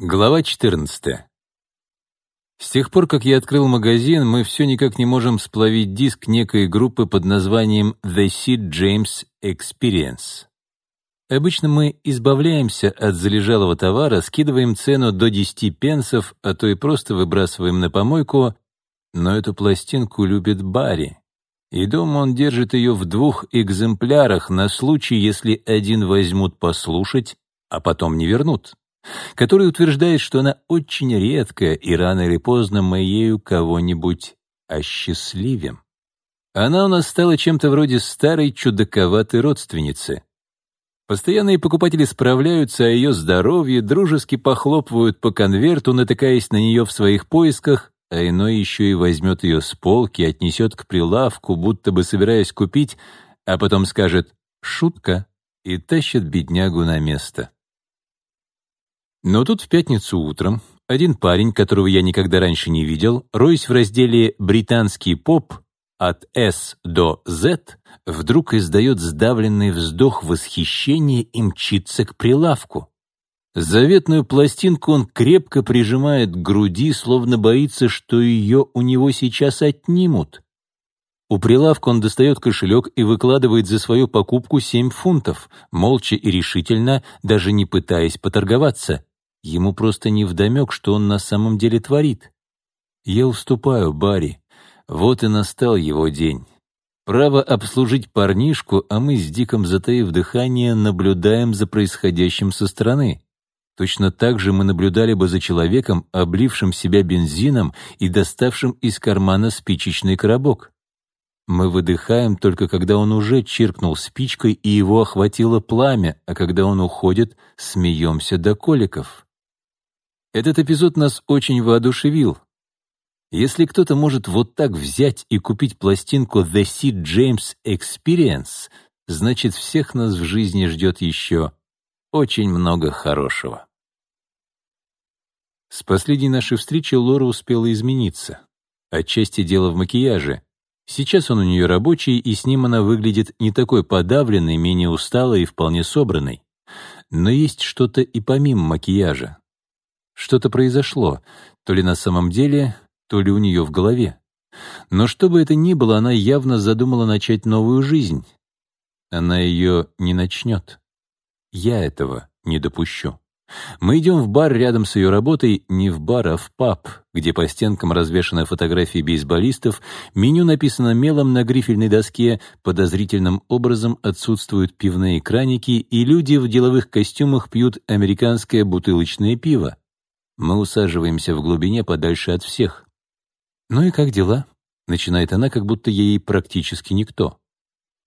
Глава 14. С тех пор, как я открыл магазин, мы все никак не можем сплавить диск некой группы под названием The Sid James Experience. Обычно мы избавляемся от залежалого товара, скидываем цену до 10 пенсов, а то и просто выбрасываем на помойку, но эту пластинку любит Барри. И дома он держит ее в двух экземплярах на случай, если один возьмут послушать, а потом не вернут который утверждает, что она очень редкая и рано или поздно мы ею кого-нибудь осчастливим. Она у нас стала чем-то вроде старой чудаковатой родственницы. Постоянные покупатели справляются о ее здоровье, дружески похлопывают по конверту, натыкаясь на нее в своих поисках, а иной еще и возьмет ее с полки, отнесет к прилавку, будто бы собираясь купить, а потом скажет «шутка» и тащит беднягу на место. Но тут в пятницу утром один парень, которого я никогда раньше не видел, роясь в разделе «Британский поп» от «С» до «З», вдруг издает сдавленный вздох восхищения и мчится к прилавку. Заветную пластинку он крепко прижимает к груди, словно боится, что ее у него сейчас отнимут. У прилавка он достает кошелек и выкладывает за свою покупку 7 фунтов, молча и решительно, даже не пытаясь поторговаться. Ему просто невдомек, что он на самом деле творит. Я уступаю Барри. Вот и настал его день. Право обслужить парнишку, а мы с Диком, затаив дыхание, наблюдаем за происходящим со стороны. Точно так же мы наблюдали бы за человеком, облившим себя бензином и доставшим из кармана спичечный коробок. Мы выдыхаем только когда он уже чиркнул спичкой и его охватило пламя, а когда он уходит, смеемся до коликов. Этот эпизод нас очень воодушевил. Если кто-то может вот так взять и купить пластинку «The Sid James Experience», значит, всех нас в жизни ждет еще очень много хорошего. С последней нашей встречи Лора успела измениться. Отчасти дело в макияже. Сейчас он у нее рабочий, и с ним она выглядит не такой подавленной, менее усталой и вполне собранной. Но есть что-то и помимо макияжа. Что-то произошло, то ли на самом деле, то ли у нее в голове. Но что бы это ни было, она явно задумала начать новую жизнь. Она ее не начнет. Я этого не допущу. Мы идем в бар рядом с ее работой, не в бар, а в паб, где по стенкам развешаны фотографии бейсболистов, меню написано мелом на грифельной доске, подозрительным образом отсутствуют пивные краники, и люди в деловых костюмах пьют американское бутылочное пиво. Мы усаживаемся в глубине подальше от всех. «Ну и как дела?» — начинает она, как будто ей практически никто.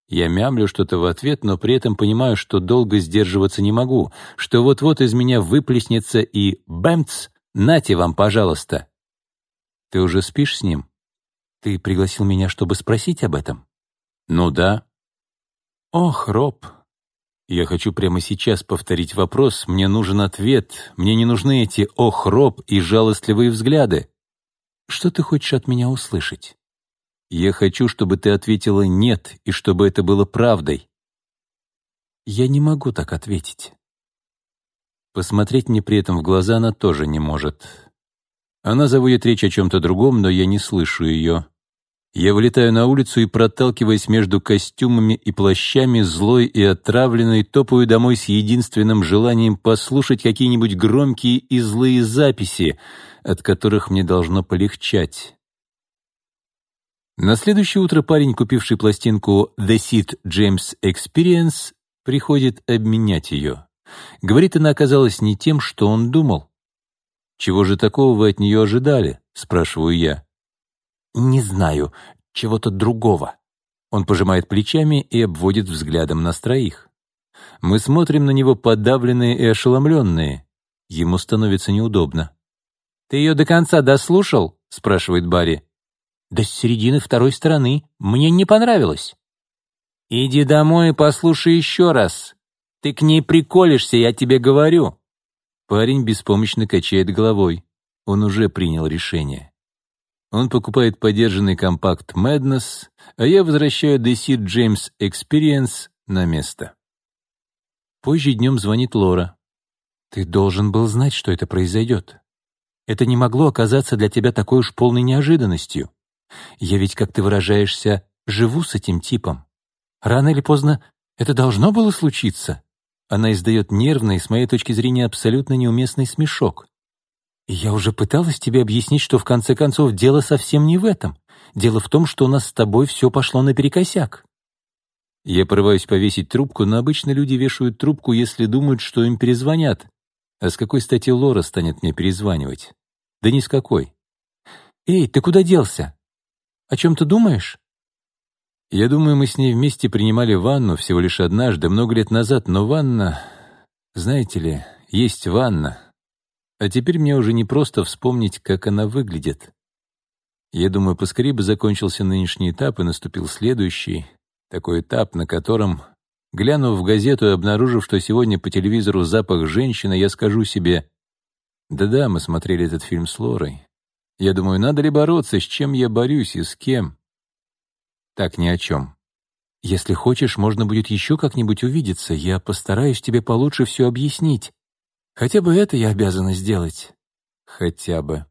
Я мямлю что-то в ответ, но при этом понимаю, что долго сдерживаться не могу, что вот-вот из меня выплеснется и «бэмц! Нате вам, пожалуйста!» «Ты уже спишь с ним? Ты пригласил меня, чтобы спросить об этом?» «Ну да». «Ох, Роб, я хочу прямо сейчас повторить вопрос, мне нужен ответ, мне не нужны эти охроп и жалостливые взгляды. Что ты хочешь от меня услышать? Я хочу, чтобы ты ответила «нет» и чтобы это было правдой. Я не могу так ответить. Посмотреть мне при этом в глаза она тоже не может. Она заводит речь о чем-то другом, но я не слышу ее. Я вылетаю на улицу и, проталкиваясь между костюмами и плащами, злой и отравленный, топаю домой с единственным желанием послушать какие-нибудь громкие и злые записи, от которых мне должно полегчать. На следующее утро парень, купивший пластинку «The Seed James Experience», приходит обменять ее. Говорит, она оказалась не тем, что он думал. «Чего же такого вы от нее ожидали?» — спрашиваю я. «Не знаю. Чего-то другого». Он пожимает плечами и обводит взглядом нас троих. Мы смотрим на него подавленные и ошеломленные. Ему становится неудобно. «Ты ее до конца дослушал?» — спрашивает Барри. До середины второй стороны. Мне не понравилось». «Иди домой и послушай еще раз. Ты к ней приколишься, я тебе говорю». Парень беспомощно качает головой. Он уже принял решение. Он покупает подержанный компакт Madness, а я возвращаю DC James Experience на место. Позже днем звонит Лора. «Ты должен был знать, что это произойдет. Это не могло оказаться для тебя такой уж полной неожиданностью. Я ведь, как ты выражаешься, живу с этим типом. Рано или поздно это должно было случиться». Она издает нервный, с моей точки зрения, абсолютно неуместный смешок. «Я уже пыталась тебе объяснить, что в конце концов дело совсем не в этом. Дело в том, что у нас с тобой все пошло наперекосяк». Я порываюсь повесить трубку, но обычно люди вешают трубку, если думают, что им перезвонят. А с какой стати Лора станет мне перезванивать? Да ни с какой. «Эй, ты куда делся? О чем ты думаешь?» Я думаю, мы с ней вместе принимали ванну всего лишь однажды, много лет назад, но ванна... Знаете ли, есть ванна, а теперь мне уже не просто вспомнить, как она выглядит. Я думаю, поскорее бы закончился нынешний этап и наступил следующий, такой этап, на котором, глянув в газету и обнаружив, что сегодня по телевизору запах женщины, я скажу себе, «Да-да, мы смотрели этот фильм с Лорой. Я думаю, надо ли бороться, с чем я борюсь и с кем?» Так ни о чем. Если хочешь, можно будет еще как-нибудь увидеться. Я постараюсь тебе получше все объяснить. Хотя бы это я обязана сделать. Хотя бы.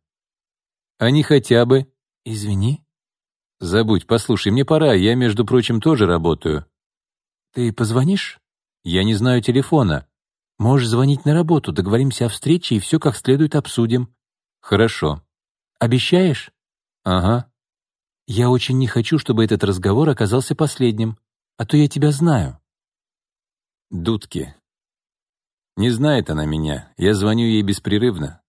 А не хотя бы. Извини. Забудь, послушай, мне пора, я, между прочим, тоже работаю. Ты позвонишь? Я не знаю телефона. Можешь звонить на работу, договоримся о встрече и все как следует обсудим. Хорошо. Обещаешь? Ага. Я очень не хочу, чтобы этот разговор оказался последним, а то я тебя знаю. Дудки. Не знает она меня, я звоню ей беспрерывно.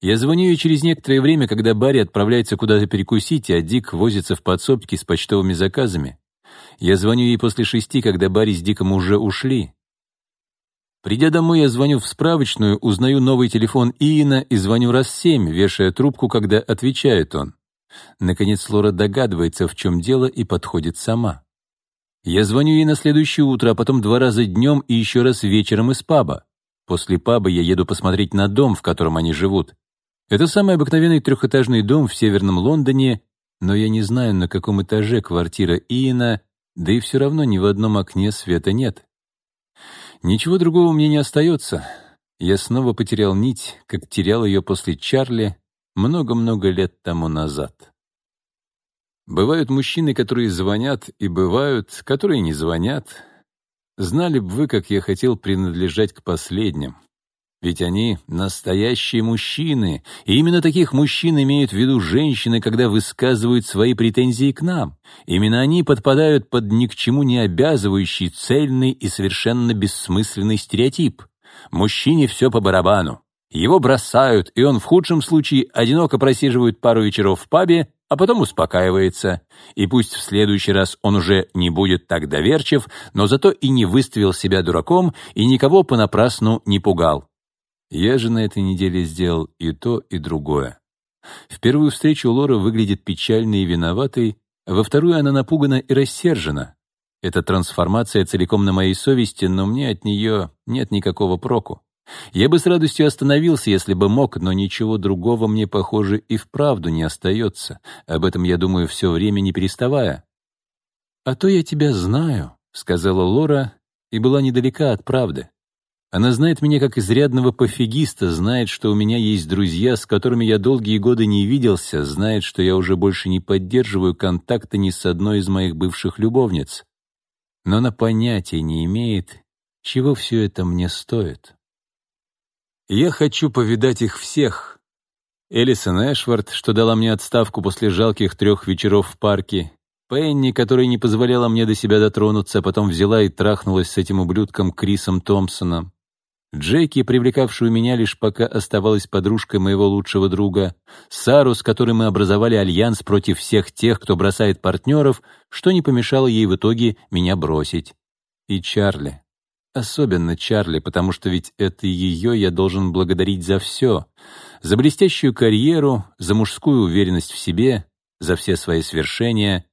Я звоню ей через некоторое время, когда Барри отправляется куда-то перекусить, а Дик возится в подсобке с почтовыми заказами. Я звоню ей после шести, когда Барри с Диком уже ушли. Придя домой, я звоню в справочную, узнаю новый телефон Иена и звоню раз семь, вешая трубку, когда отвечает он. Наконец Лора догадывается, в чем дело, и подходит сама. Я звоню ей на следующее утро, а потом два раза днем и еще раз вечером из паба. После паба я еду посмотреть на дом, в котором они живут. Это самый обыкновенный трехэтажный дом в северном Лондоне, но я не знаю, на каком этаже квартира Иена, да и все равно ни в одном окне света нет. Ничего другого мне не остается. Я снова потерял нить, как терял ее после Чарли много-много лет тому назад. Бывают мужчины, которые звонят, и бывают, которые не звонят, Знали бы вы, как я хотел принадлежать к последним. Ведь они настоящие мужчины, и именно таких мужчин имеют в виду женщины, когда высказывают свои претензии к нам. Именно они подпадают под ни к чему не обязывающий, цельный и совершенно бессмысленный стереотип. Мужчине все по барабану. Его бросают, и он в худшем случае одиноко просиживает пару вечеров в пабе, а потом успокаивается, и пусть в следующий раз он уже не будет так доверчив, но зато и не выставил себя дураком и никого понапрасну не пугал. Я же на этой неделе сделал и то, и другое. В первую встречу Лора выглядит печальной и виноватой, а во вторую она напугана и рассержена. Эта трансформация целиком на моей совести, но мне от нее нет никакого проку. Я бы с радостью остановился, если бы мог, но ничего другого мне, похоже, и вправду не остается. Об этом я думаю все время, не переставая. «А то я тебя знаю», — сказала Лора, и была недалека от правды. Она знает меня как изрядного пофигиста, знает, что у меня есть друзья, с которыми я долгие годы не виделся, знает, что я уже больше не поддерживаю контакта ни с одной из моих бывших любовниц. Но она понятия не имеет, чего все это мне стоит. Я хочу повидать их всех. Элисон Эшвард, что дала мне отставку после жалких трех вечеров в парке. Пенни, которая не позволяла мне до себя дотронуться, а потом взяла и трахнулась с этим ублюдком Крисом Томпсоном. Джеки, привлекавшую меня лишь пока оставалась подружкой моего лучшего друга, Сару, с которой мы образовали альянс против всех тех, кто бросает партнеров, что не помешало ей в итоге меня бросить, и Чарли. Особенно Чарли, потому что ведь это ее я должен благодарить за все. За блестящую карьеру, за мужскую уверенность в себе, за все свои свершения.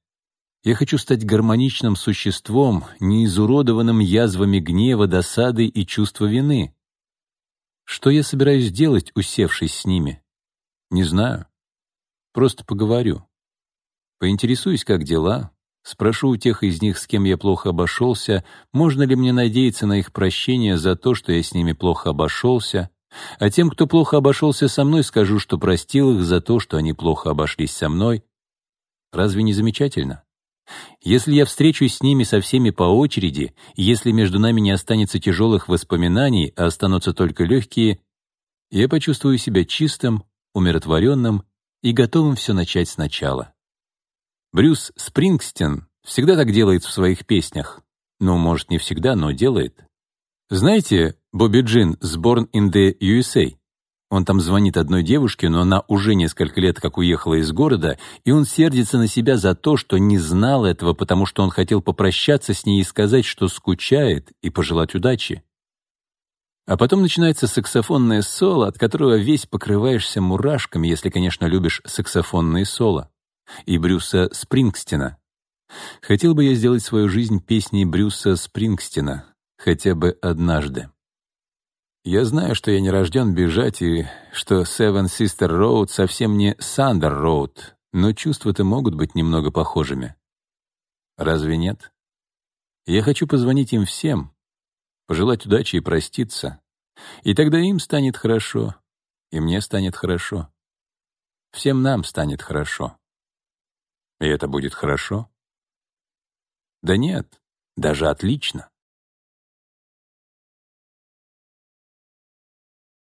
Я хочу стать гармоничным существом, не изуродованным язвами гнева, досады и чувства вины. Что я собираюсь делать, усевшись с ними? Не знаю. Просто поговорю. Поинтересуюсь, как дела, Спрошу у тех из них, с кем я плохо обошелся, можно ли мне надеяться на их прощение за то, что я с ними плохо обошелся. А тем, кто плохо обошелся со мной, скажу, что простил их за то, что они плохо обошлись со мной. Разве не замечательно? Если я встречусь с ними со всеми по очереди, если между нами не останется тяжелых воспоминаний, а останутся только легкие, я почувствую себя чистым, умиротворенным и готовым все начать сначала. Брюс Спрингстин всегда так делает в своих песнях. Ну, может, не всегда, но делает. Знаете Бобби Джин с Born in the USA? Он там звонит одной девушке, но она уже несколько лет как уехала из города, и он сердится на себя за то, что не знал этого, потому что он хотел попрощаться с ней и сказать, что скучает, и пожелать удачи. А потом начинается саксофонное соло, от которого весь покрываешься мурашками, если, конечно, любишь саксофонные соло и Брюса Спрингстина. Хотел бы я сделать свою жизнь песней Брюса Спрингстина хотя бы однажды. Я знаю, что я не рожден бежать и что Seven Sister Road совсем не Сандер Роуд, но чувства-то могут быть немного похожими. Разве нет? Я хочу позвонить им всем, пожелать удачи и проститься. И тогда им станет хорошо, и мне станет хорошо. Всем нам станет хорошо. И это будет хорошо? Да нет, даже отлично.